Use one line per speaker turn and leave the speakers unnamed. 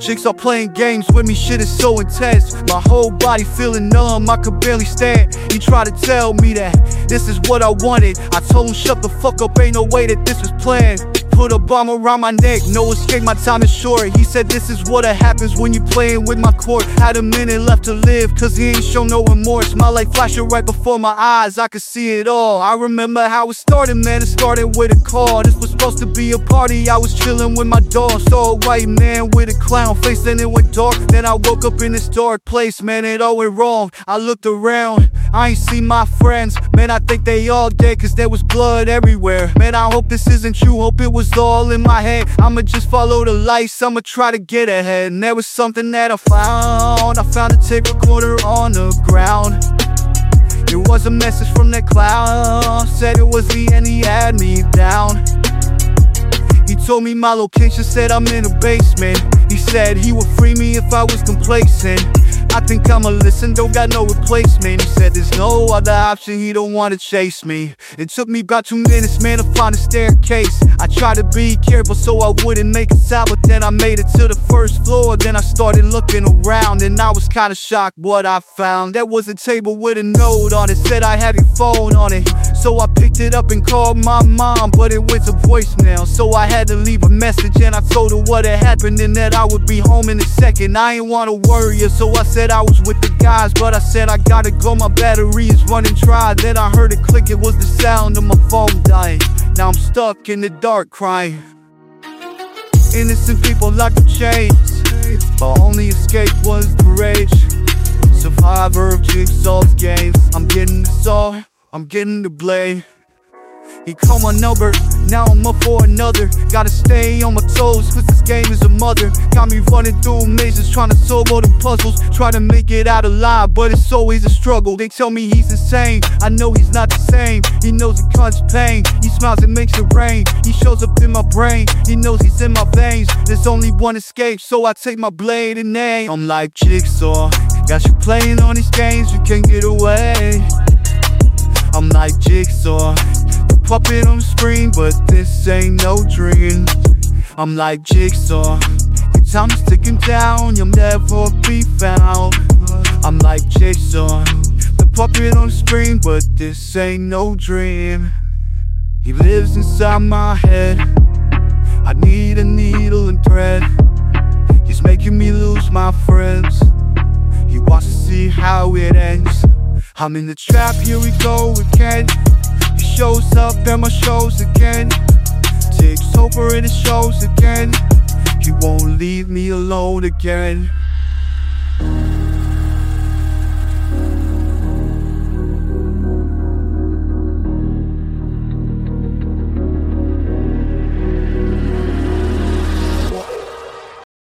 Jigsaw playing games with me, shit is so intense. My whole body feeling numb, I could barely stand. He tried to tell me that this is what I wanted. I told him, shut the fuck up, ain't no way that this was planned. Put a bomb around my neck, no escape, my time is short. He said, This is what happens when you playing with my court. Had a minute left to live, cause he ain't show no remorse. My life flashing right before my eyes, I could see it all. I remember how it started, man. It started with a call. This was supposed to be a party. I was chilling with my dog. Saw a white man with a clown face, and it went dark. Then I woke up in this dark place, man. It all went wrong. I looked around, I ain't see my friends. Man, I think they all dead, cause there was blood everywhere. Man, I hope this isn't true. Hope it was all in my head. I'ma just follow the lights, I'ma try to get ahead. And there was something that I found. I found a tape recorder on the ground. It was a message from that clown. Said it was the end, he had me down. He told me my location, said I'm in a basement. He said he would free me if I was complacent. I think I'ma listen, don't got no replacement. He said there's no other option, he don't wanna chase me. It took me about two minutes, man, to find a staircase. I tried to be careful so I wouldn't make a sound, but then I made it to the first floor. Then I started looking around, and I was kinda shocked what I found. There was a table with a note on it, said I had your phone on it. So I picked it up and called my mom, but it went to voicemail. So I had to leave a message, and I told her what had happened and that I would be home in a second. I ain't wanna worry her, so I said said I was with the guys, but I said I gotta go, my battery is running dry. Then I heard it click, it was the sound of my phone dying. Now I'm stuck in the dark crying. Innocent people locked in chains, my only escape was the rage. Survivor of Jigsaw's games, I'm getting the saw, I'm getting the blade. He called my number, now I'm up for another. Gotta stay on my toes, cause this game is a mother. Got me running through mazes, trying to solve all the puzzles. Try to make it out alive, but it's always a struggle. They tell me he's insane, I know he's not the same. He knows he causes pain, he smiles and makes it rain. He shows up in my brain, he knows he's in my veins. There's only one escape, so I take my blade and aim. I'm like Jigsaw, got you playing on these games, you can't get away. I'm like Jigsaw puppet on screen, but this ain't no dream. I'm like Jigsaw, your time's ticking down, you'll never be found. I'm like Jigsaw, the puppet on screen, but this ain't no dream. He lives inside my head. I need a needle and thread. He's making me lose my friends. He wants to see how it ends. I'm in the trap, here we go again shows up at my shows again. Takes over in the shows again. He won't leave me alone again.